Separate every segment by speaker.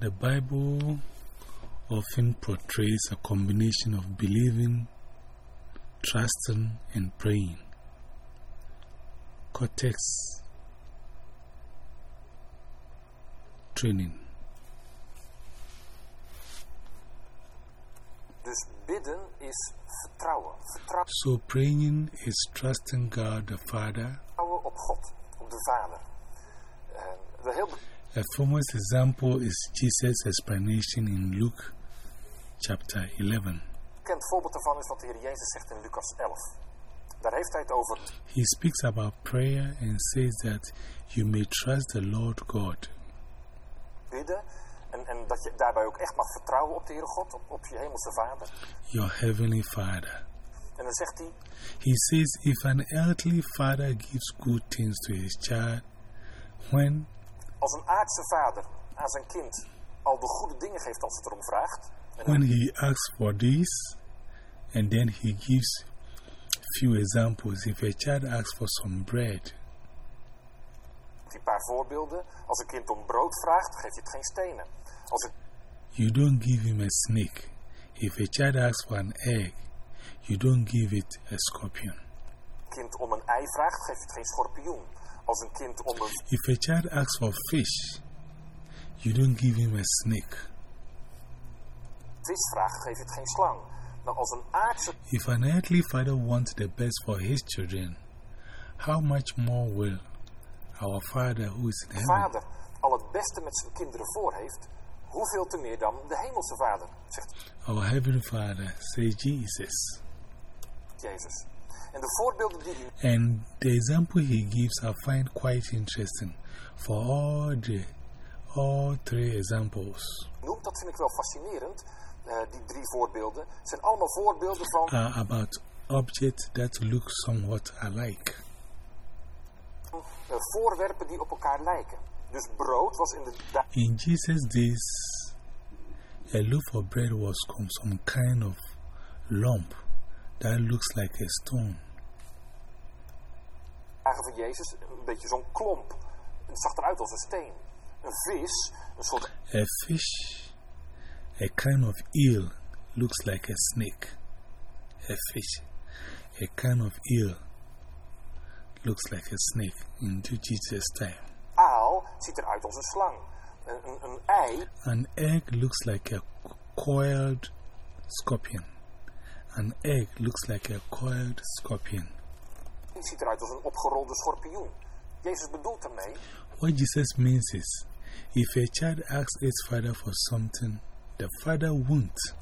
Speaker 1: The Bible often portrays a combination of believing, trusting, and praying. Codex training.
Speaker 2: Dus bidden is vertrouwen. Vertrouwen
Speaker 1: So, praying is trusting God the Father.
Speaker 2: op God, op de Vader. Uh, de heel
Speaker 1: A famous example is Jesus' explanation in Luke chapter 11.
Speaker 2: bekend voorbeeld daarvan is wat de Heer Jezus zegt in Lucas 11. Daar heeft hij het over
Speaker 1: He speaks about prayer and says that you may trust the Lord God.
Speaker 2: bidden. En, en dat je daarbij ook echt mag vertrouwen op de Heere God, op, op je hemelse Vader.
Speaker 1: your heavenly Father.
Speaker 2: En dan zegt hij,
Speaker 1: He says, If an earthly father gives good things to his child, when
Speaker 2: als een aardse vader aan zijn kind al de goede dingen geeft als het erom vraagt. En
Speaker 1: when he asks for this, and then he gives few examples. If a child asks for some bread,
Speaker 2: een paar voorbeelden. Als een kind om brood vraagt, geef je het geen stenen. Als een
Speaker 1: you don't give him a snake. If a child asks for an egg, you don't give it a scorpion.
Speaker 2: kind om een ei vraagt, geef je het geen schorpioen. Als een kind
Speaker 1: If a child asks for fish, you don't give him a snake.
Speaker 2: vis vraagt, geef het geen slang. Maar als een aardse
Speaker 1: If an earthly father wants the best for his children, how much more will our Father who is in heaven?
Speaker 2: vader al het beste met zijn kinderen voor heeft, hoeveel te meer dan de hemelse vader, zegt
Speaker 1: Our Heavenly Father, say Jesus.
Speaker 2: Jezus. En de voorbeelden die hij
Speaker 1: And the example he gives I find quite interesting for all the all three examples
Speaker 2: noemt, dat vind ik wel fascinerend. Eh, die drie voorbeelden zijn allemaal voorbeelden van
Speaker 1: about objects that look somewhat alike.
Speaker 2: eh, voorwerpen die op elkaar lijken. Dus brood was inderdaad
Speaker 1: In Jesus' days, a loaf of bread was some kind of lump that looks like a stone.
Speaker 2: dagen van Jezus een beetje zo'n klomp. Het zag eruit als een steen. Een vis, een soort
Speaker 1: A fish, a kind of eel, looks like a snake. A fish, a kind of eel, looks like a snake in Jesus' time.
Speaker 2: aal ziet eruit als een slang. Een, een, een ei
Speaker 1: An egg looks like a coiled scorpion. An egg looks like a coiled scorpion.
Speaker 2: ziet eruit als een opgerolde schorpioen. Jezus bedoelt daarmee,
Speaker 1: What Jesus means is if a child asks its father for something, the father won't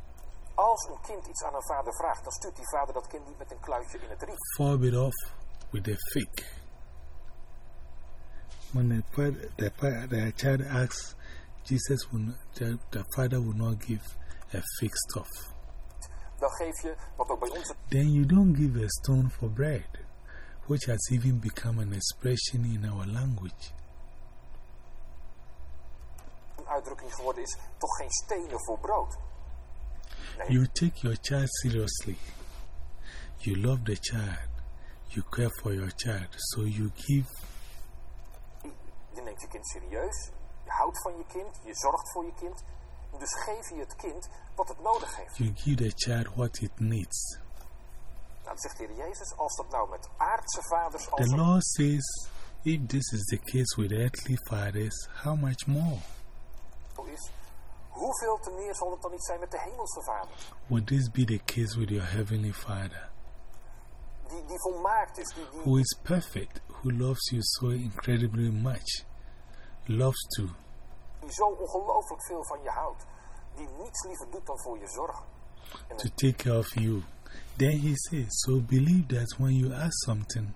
Speaker 2: als een kind iets aan een vader vraagt, dan stuurt die vader dat kind niet met een kluitje in het riet.
Speaker 1: fob it off with a fake. When the, fa- the, the child asks, Jesus will not, the, the father will not give a fake stuff.
Speaker 2: Dan geef je, wat ook bij ons
Speaker 1: Then you don't give a stone for bread, which has even become an expression in our language.
Speaker 2: een uitdrukking geworden is, toch geen stenen voor brood. Nee,
Speaker 1: You take your child seriously. You love the child. You care for your child. So you give
Speaker 2: je neemt je kind serieus, je houdt van je kind, je zorgt voor je kind. Dus geef je het kind wat het nodig heeft.
Speaker 1: you give the child what it needs.
Speaker 2: Dat zegt de Heer Jezus, als dat nou met aardse vaders als
Speaker 1: The law says, if this is the case with earthly fathers, how much more
Speaker 2: zo is, hoeveel te meer zal het dan niet zijn met de hemelse vader?
Speaker 1: would this be the case with your heavenly Father,
Speaker 2: Die, die volmaakt is, die, die,
Speaker 1: who is perfect, who loves you so incredibly much, loves to,
Speaker 2: die zo ongelooflijk veel van je houdt. Die niets liever doet dan voor je zorgen. En
Speaker 1: to take care of you? Then he says, So believe that when you ask something,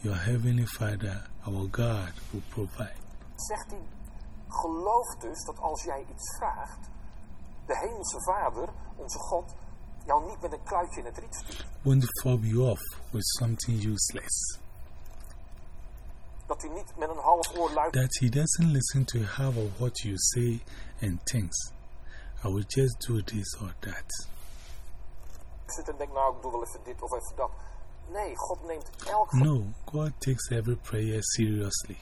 Speaker 1: your heavenly Father, our God, will provide.
Speaker 2: zegt hij, geloof dus dat als jij iets vraagt, de hemelse vader, onze God, jou niet met een kluitje in het riet stuurt.
Speaker 1: Won't fob you off with something useless. That he doesn't listen to half of what you say and thinks, I will just do this or that.
Speaker 2: zit en denkt, nou ik doe wel even dit of even dat. Nee, God neemt elk
Speaker 1: No, God takes every prayer seriously.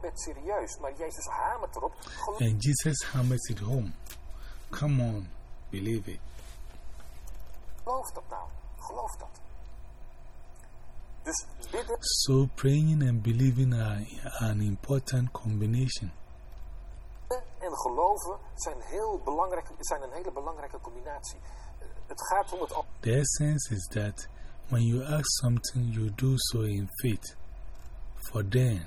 Speaker 2: gebed serieus. Maar Jezus hamert erop. Geloof
Speaker 1: And Jesus hammers it home. Come on, believe it.
Speaker 2: dat nou. Geloof dat.
Speaker 1: So, praying and believing are an important combination.
Speaker 2: en geloven zijn, heel belangrijk, zijn een hele belangrijke combinatie. Het gaat om het
Speaker 1: The essence is that when you ask something, you do so in faith. For then,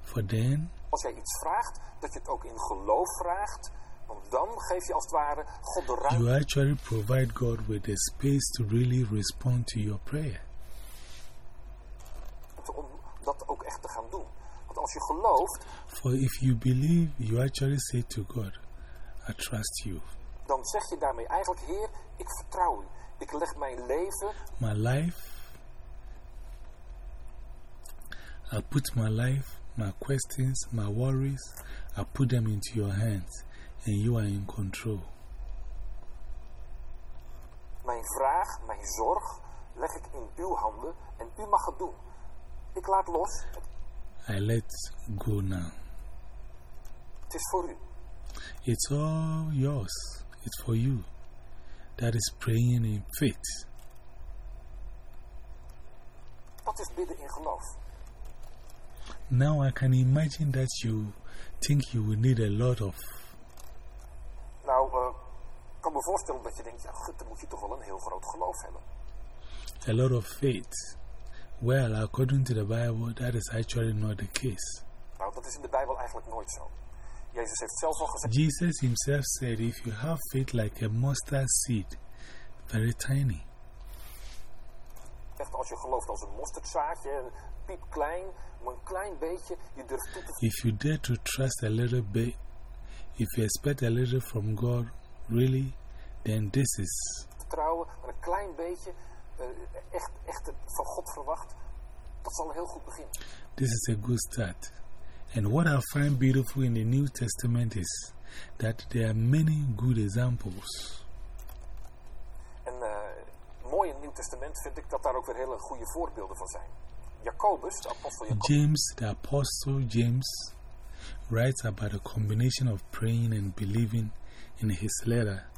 Speaker 1: for then,
Speaker 2: als jij iets vraagt, dat je het ook in geloof vraagt. Want dan geef je als het ware God de ruimte
Speaker 1: you actually provide God with the space to really respond to your prayer.
Speaker 2: Ook echt te gaan doen. Want als je gelooft,
Speaker 1: For if you believe, you actually say to God, I trust you.
Speaker 2: dan zeg je daarmee eigenlijk: Heer, ik vertrouw u. Ik leg mijn leven,
Speaker 1: My life, I put my life, my questions, my worries, I put them into your hands, and you are in control.
Speaker 2: mijn vraag, mijn zorg, leg ik in uw handen en u mag het doen. Ik laat los,
Speaker 1: I let go now.
Speaker 2: het is voor u.
Speaker 1: It's all yours. It's for you. That is praying in faith.
Speaker 2: Dat is bidden in geloof.
Speaker 1: Now I can imagine that you think you will need a lot of,
Speaker 2: Nou, eh, ik kan me voorstellen dat je denkt: ja, goed, dan moet je toch wel een heel groot geloof hebben.
Speaker 1: a lot of faith. Well, according to the Bible, that is actually not the case.
Speaker 2: Nou, dat is in de Bijbel eigenlijk nooit zo. Jezus heeft zelf al gezegd:
Speaker 1: Jesus himself said, If you have faith like a mustard seed, very tiny,
Speaker 2: als je gelooft als een mosterdzaadje, piepklein, maar een klein beetje, je durft toe te
Speaker 1: if you dare to trust a little bit, if you expect a little from God, really, then this is
Speaker 2: vertrouwen, maar een klein beetje echt, echt van God verwacht, dat zal heel goed begin.
Speaker 1: This is a good start. And what I find beautiful in the New Testament is that there are many good examples.
Speaker 2: En uh, mooi in het Nieuw Testament vind ik dat daar ook weer hele goede voorbeelden van zijn. Jacobus, de apostel Jacobus,
Speaker 1: James, the Apostle James, writes about a combination of praying and believing in his letter.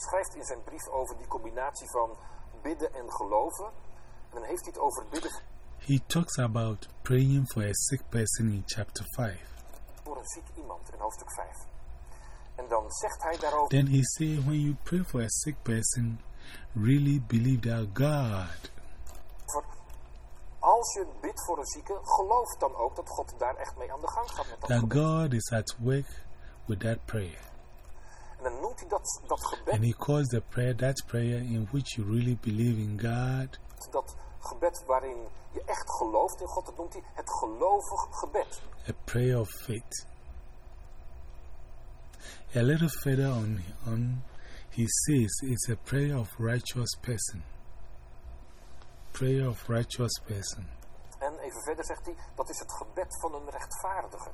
Speaker 2: Schrijft in zijn brief over die combinatie van bidden en geloven. En dan heeft hij het over bidden
Speaker 1: He talks about praying for a sick person in chapter 5.
Speaker 2: voor een ziek iemand in hoofdstuk 5. En dan zegt hij daarover.
Speaker 1: Then he says, when you pray for a sick person, really believe that God
Speaker 2: Als je bidt voor een zieke, geloof dan ook dat God daar echt mee aan de gang gaat met dat
Speaker 1: that. God is at work with that prayer. And he calls the prayer that prayer in which you really believe in God
Speaker 2: dat gebed waarin je echt gelooft in God, dat noemt hij het gelovig gebed.
Speaker 1: a prayer of faith. A little further on, on he says it's a prayer of righteous person. Prayer of righteous person.
Speaker 2: En even verder zegt hij, dat is het gebed van een rechtvaardige.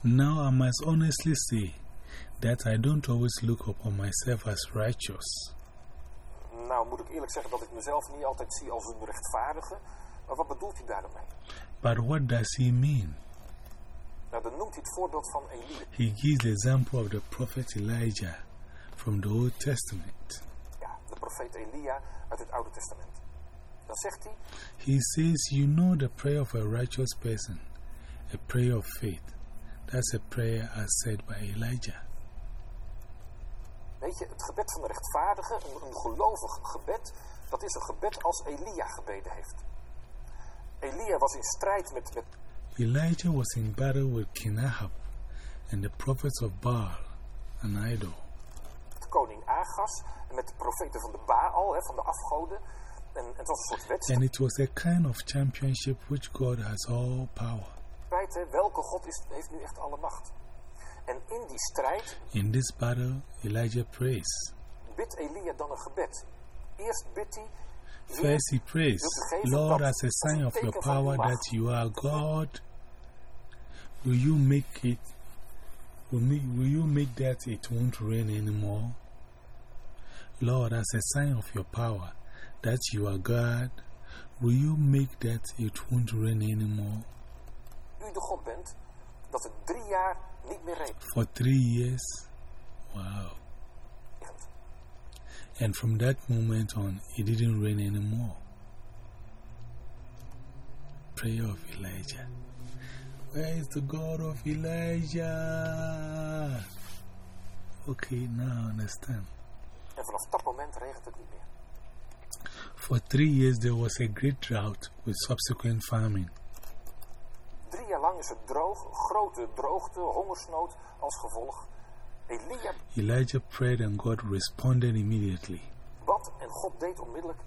Speaker 1: Now I must honestly say that I don't always look upon myself as righteous.
Speaker 2: Nou moet ik eerlijk zeggen dat ik mezelf niet altijd zie als een rechtvaardige. Maar wat bedoelt hij daarmee?
Speaker 1: But what does he mean?
Speaker 2: Nou, dan noemt hij het voorbeeld van Elia.
Speaker 1: He gives the example of the prophet Elijah from the Old Testament.
Speaker 2: Ja, de profeet Elia uit het Oude Testament. Dan zegt hij,
Speaker 1: He says, You know the prayer of a righteous person, a prayer of faith. That's a prayer as said by Elijah.
Speaker 2: Weet je, het gebed van de rechtvaardige, een, een gelovig gebed, dat is een gebed als Elia gebeden heeft. Elia was in strijd met, met
Speaker 1: Elijah was in battle with King Ahab and the prophets of Baal, an idol.
Speaker 2: koning Agas en met de profeten van de Baal, hè, van de afgoden. En, en het was een soort wedstrijd,
Speaker 1: And it was a kind of championship which God has all power.
Speaker 2: hè, welke God is, heeft nu echt alle macht. En in die strijd
Speaker 1: In this battle, Elijah prays.
Speaker 2: bidt Elia dan een gebed. Eerst bidt hij,
Speaker 1: First, he prays, Lord, as a sign of your power that you are God, will you make it, will, will you make that it won't rain anymore? Lord, as a sign of your power that you are God, will you make that it won't rain anymore?
Speaker 2: u de God bent, dat het drie jaar niet meer.
Speaker 1: For three years. Wow. And from that moment on, it didn't rain anymore. Prayer of Elijah. Where is the God of Elijah? Okay, now I understand.
Speaker 2: En vanaf dat moment regent het niet meer.
Speaker 1: For three years, there was a great drought with subsequent famine.
Speaker 2: Is het droog, grote droogte, hongersnood als gevolg. Elia
Speaker 1: Elijah prayed and God responded immediately.
Speaker 2: bad en God deed onmiddellijk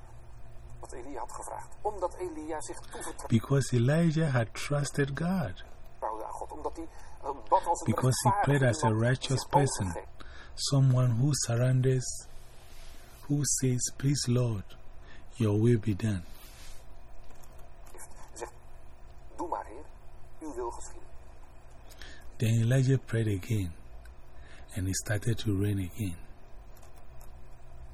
Speaker 2: wat Elia had gevraagd. Omdat Elia zich toevertrouwde
Speaker 1: Because Elijah had trusted God.
Speaker 2: God. Omdat hij eh, bad als een
Speaker 1: Because he prayed as a righteous person. Someone who surrenders, who says, Please, Lord, your will be done.
Speaker 2: Hij zegt, doe maar Heer, uw wil geschieden.
Speaker 1: Then Elijah prayed again, and it started to rain again.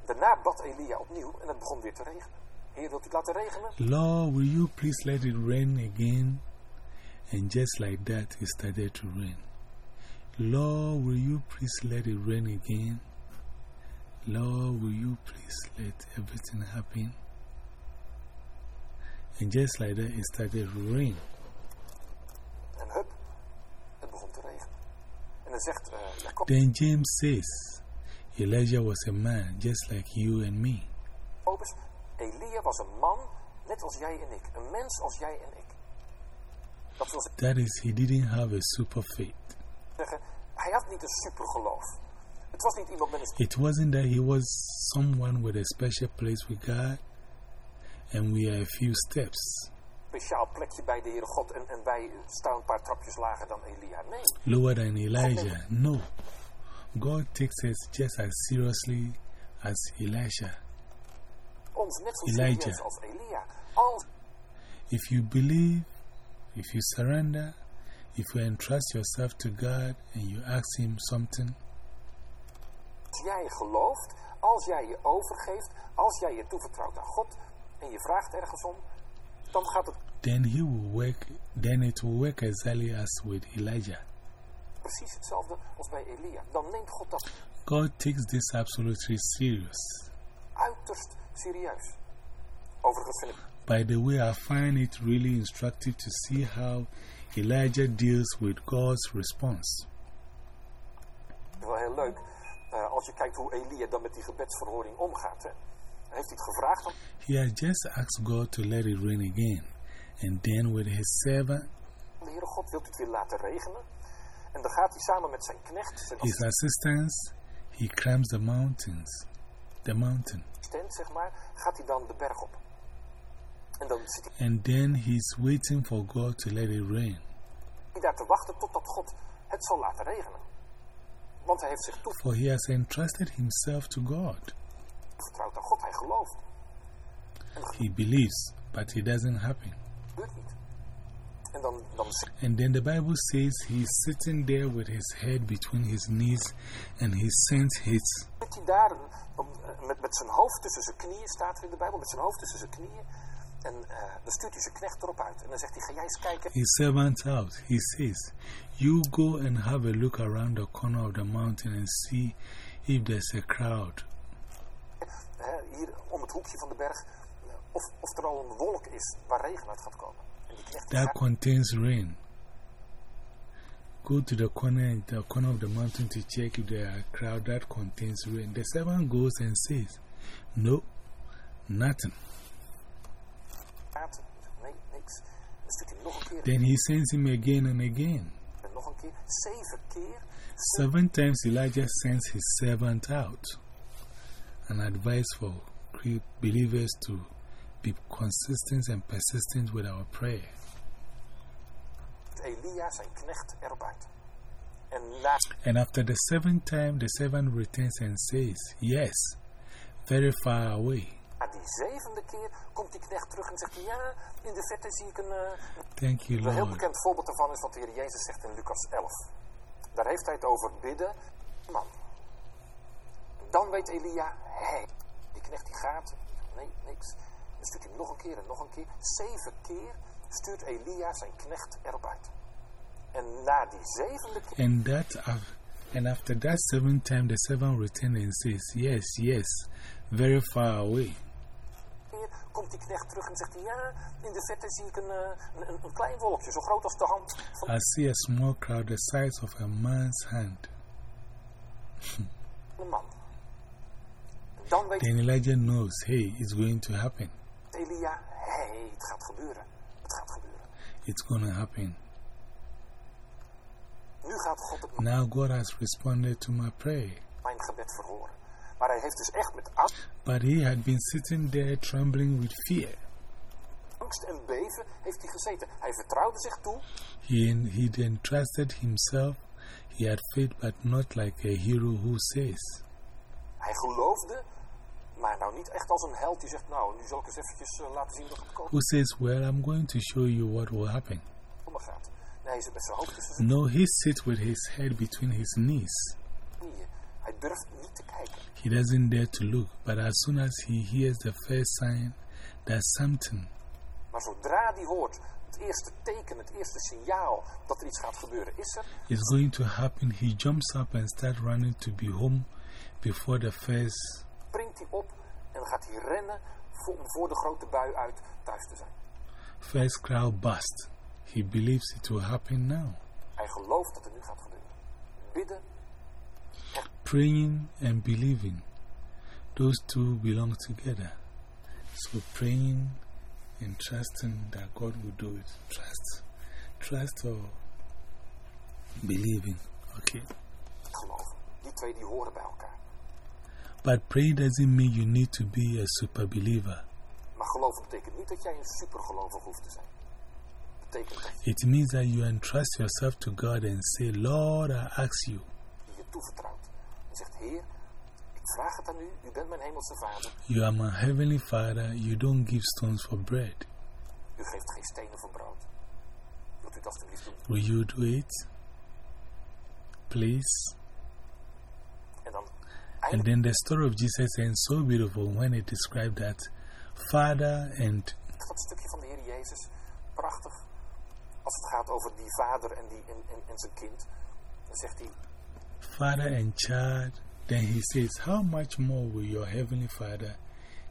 Speaker 2: Daarna bad Elia opnieuw en het begon weer te regenen. Heer, wilt u laten regenen?
Speaker 1: Lord, will you please let it rain again? And just like that, it started to rain. Lord, will you please let it rain again? Lord, will you please let everything happen? And just like that, it started to rain.
Speaker 2: En hup, het begon te regenen. En dan zegt eh Jacob,
Speaker 1: Then James says, Elijah was a man just like you and me.
Speaker 2: Jacobus, Elia was een man, net als jij en ik. Een mens als jij en ik. Dat wil
Speaker 1: That is, he didn't have a super faith.
Speaker 2: zeggen, hij had niet een supergeloof. Het was niet iemand met een
Speaker 1: It wasn't that he was someone with a special place with God and we are a few steps
Speaker 2: speciaal plekje bij de Heere God en, en wij staan een paar trapjes lager dan Elia. Nee,
Speaker 1: lower than Elijah. No. God takes us just as seriously as Elisha.
Speaker 2: ons net zo
Speaker 1: Elijah.
Speaker 2: als Elia. Als
Speaker 1: If you believe, if you surrender, if you entrust yourself to God and you ask Him something,
Speaker 2: jij gelooft, als jij je overgeeft, als jij je toevertrouwt aan God en je vraagt ergens om,
Speaker 1: then He will work, then it will work exactly as with Elijah.
Speaker 2: precies hetzelfde als bij Elia. Dan neemt God dat
Speaker 1: God takes this absolutely serious.
Speaker 2: uiterst serieus. Overigens vind ik
Speaker 1: By the way, I find it really instructive to see how Elijah deals with God's response.
Speaker 2: wel heel leuk eh, als je kijkt hoe Elia dan met die gebedsverhoring omgaat. Hè. Heeft hij het gevraagd aan
Speaker 1: He had just asked God to let it rain again, and then with his servant,
Speaker 2: de Heere God, wilt u het weer laten regenen? En dan gaat hij samen met zijn knecht, zijn
Speaker 1: his assistants, he climbs the mountains, the mountain,
Speaker 2: assistent, zeg maar, gaat hij dan de berg op. En dan zit
Speaker 1: and then he's waiting for God to let it rain.
Speaker 2: hij daar te wachten totdat God het zal laten regenen. Want hij heeft zich
Speaker 1: For he has entrusted himself to God.
Speaker 2: Hij gelooft.
Speaker 1: He believes, but it doesn't happen.
Speaker 2: Dat gebeurt niet. En dan, dan
Speaker 1: And then the Bible says he's sitting there with his head between his knees, and he sends his
Speaker 2: hij daar om, eh, met, met zijn hoofd tussen zijn knieën, staat er in de Bijbel, met zijn hoofd tussen zijn knieën. En eh, dan stuurt hij zijn knecht erop uit. En dan zegt hij, ga jij eens kijken
Speaker 1: his servant out. He says, You go and have a look around the corner of the mountain and see if there's a crowd.
Speaker 2: Hè, hier om het hoekje van de berg, eh, of, of er al een wolk is waar regen uit gaat komen. En die knecht
Speaker 1: That contains rain. Go to the corner, the corner of the mountain to check if there are a crowd that contains rain. The servant goes and says, No, nothing.
Speaker 2: praten. Nee, niks. Dan stuurt hij hem nog een keer
Speaker 1: Then he sends him again and again.
Speaker 2: en nog een keer. Zeven keer.
Speaker 1: Seven times Elijah sends his servant out. An advice for believers to be consistent and persistent with our prayer.
Speaker 2: Elia zijn knecht erop uit. En na
Speaker 1: And after the seventh time, the servant returns and says, Yes, very far away.
Speaker 2: die zevende keer komt die knecht terug en zegt hij, ja, in de verte zie ik een... eh,
Speaker 1: Thank you,
Speaker 2: Een heel
Speaker 1: Lord.
Speaker 2: bekend voorbeeld daarvan is wat de Heer Jezus zegt in Lucas 11. Daar heeft hij het over bidden. Man. Dan weet Elia, hé, die knecht die gaat. Nee, niks. Dan stuurt hij hem nog een keer en nog een keer. Zeven keer stuurt Elia zijn knecht erop uit. En na die zevende keer
Speaker 1: And, that, af- and after that seventh time, the servant returned and says, Yes, yes, very far away.
Speaker 2: komt die knecht terug en zegt hij, ja, in de verte zie ik een, eh, een, een klein wolkje, zo groot als de hand van
Speaker 1: I see a small crowd the size of a man's hand.
Speaker 2: een man. En dan weet
Speaker 1: Then Elijah knows, hey, it's going to happen.
Speaker 2: Elia, hey, het gaat gebeuren. Het gaat gebeuren.
Speaker 1: It's going to happen.
Speaker 2: Nu gaat God het
Speaker 1: Now God has responded to my prayer.
Speaker 2: mijn gebed verhoren. Maar hij heeft dus echt met angst
Speaker 1: But he had been sitting there trembling with fear.
Speaker 2: en beven heeft hij gezeten. Hij vertrouwde zich toe,
Speaker 1: He, he then trusted himself. He had faith, but not like a hero who says,
Speaker 2: hij geloofde, maar nou niet echt als een held die zegt, nou, nu zal ik eens eventjes eh, laten zien dat het komen
Speaker 1: who says, Well, I'm going to show you what will happen.
Speaker 2: gaat. Nee, hij zit met zijn hoofd tussen
Speaker 1: No, he sits with his head between his knees.
Speaker 2: knieën. Hij durft niet te kijken.
Speaker 1: He doesn't dare to look, but as soon as he hears the first sign that something
Speaker 2: Maar zodra hij hoort, het eerste teken, het eerste signaal dat er iets gaat gebeuren, is er.
Speaker 1: is going to happen, he jumps up and starts running to be home before the first.
Speaker 2: Springt hij op en gaat hij rennen voor, om voor de grote bui uit thuis te zijn.
Speaker 1: First crowd burst. He believes it will happen now.
Speaker 2: Hij gelooft dat het nu gaat gebeuren. Bidden,
Speaker 1: Praying and believing, those two belong together. So praying and trusting that God will do it. Trust. Trust or believing. Okay.
Speaker 2: geloven. Die twee die horen bij elkaar.
Speaker 1: But praying doesn't mean you need to be a super believer.
Speaker 2: Maar geloven betekent niet dat jij een supergelovig hoeft te zijn. Betekent dat
Speaker 1: It means that you entrust yourself to God and say, Lord, I ask you,
Speaker 2: je je toevertrouwt. En zegt, Heer, ik vraag het aan u. U bent mijn hemelse vader.
Speaker 1: You are my heavenly Father, you don't give stones for bread.
Speaker 2: U geeft geen stenen voor brood. Wilt u het alstublieft doen?
Speaker 1: Will you do it? Please?
Speaker 2: En dan
Speaker 1: And then the story of Jesus ends so beautiful when it described that Father and
Speaker 2: dat stukje van de Heer Jezus. Prachtig. Als het gaat over die vader en, die, en, en, en zijn kind. Dan zegt hij,
Speaker 1: Father and child. Then he says, How much more will your heavenly Father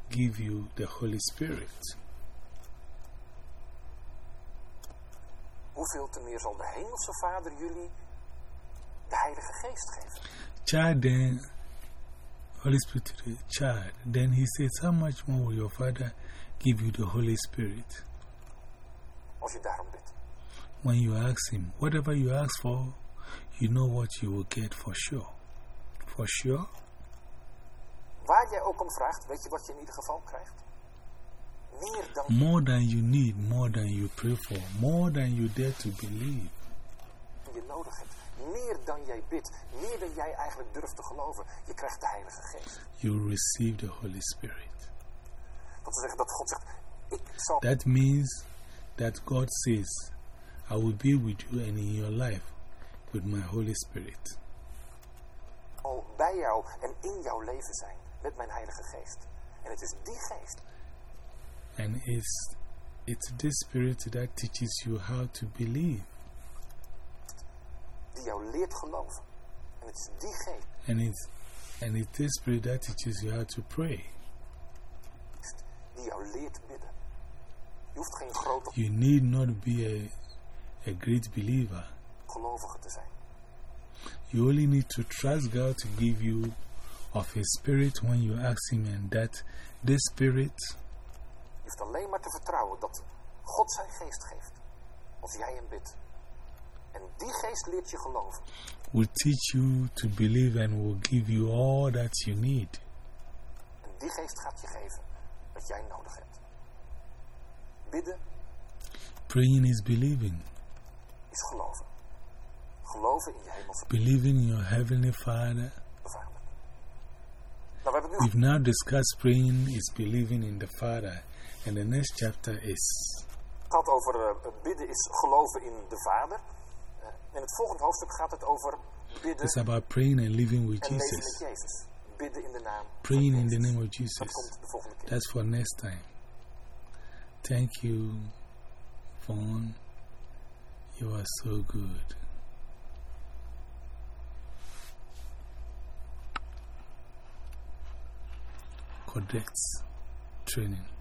Speaker 1: give you the Holy Spirit?
Speaker 2: hoeveel te meer zal de hemelse vader jullie de heilige geest geven.
Speaker 1: Child, then Holy Spirit to the child. Then he says, How much more will your Father give you the Holy Spirit?
Speaker 2: Als je daarom bidt.
Speaker 1: When you ask Him, whatever you ask for, you know what you will get for sure. For sure?
Speaker 2: Waar jij ook om vraagt, weet je wat je in ieder geval krijgt? Meer dan
Speaker 1: More than you need, more than you pray for, more than you dare to believe.
Speaker 2: je nodig hebt. Meer dan jij bidt. Meer dan jij eigenlijk durft te geloven. Je krijgt de heilige geest.
Speaker 1: You receive the Holy Spirit.
Speaker 2: Dat wil zeggen dat God zegt, ik zal
Speaker 1: That means that God says, I will be with you and in your life with my Holy Spirit.
Speaker 2: al bij jou en in jouw leven zijn. Met mijn heilige geest. En het is die geest
Speaker 1: And it's, it's this Spirit that teaches you how to believe.
Speaker 2: Die jou leert geloven. En het is die geest
Speaker 1: And it's, and it's this Spirit that teaches you how to pray.
Speaker 2: die jou leert bidden. Je hoeft geen grote
Speaker 1: You need not be a, a great believer.
Speaker 2: gelovige te zijn.
Speaker 1: You only need to trust God to give you of His Spirit when you ask Him, and that this Spirit
Speaker 2: Je hoeft alleen maar te vertrouwen dat God zijn geest geeft. Als jij hem bidt. En die geest leert je geloven.
Speaker 1: will teach you to believe and will give you all that you need.
Speaker 2: En die geest gaat je geven wat jij nodig hebt. Bidden
Speaker 1: Praying is believing.
Speaker 2: is geloven. Geloven in je hemelse
Speaker 1: Believing in your Heavenly Father.
Speaker 2: vader. Nou, we nu
Speaker 1: We've now discussed praying is believing in the Father, and the next chapter is
Speaker 2: gehad over eh, bidden is geloven in de vader. In het volgende hoofdstuk gaat het over bidden.
Speaker 1: It's about praying and living with Jesus.
Speaker 2: Jezus. Bidden in de naam.
Speaker 1: Praying in the name of Jesus.
Speaker 2: Dat komt de volgende keer.
Speaker 1: That's for next time. Thank you, Vaughn. You are so good. Codex training.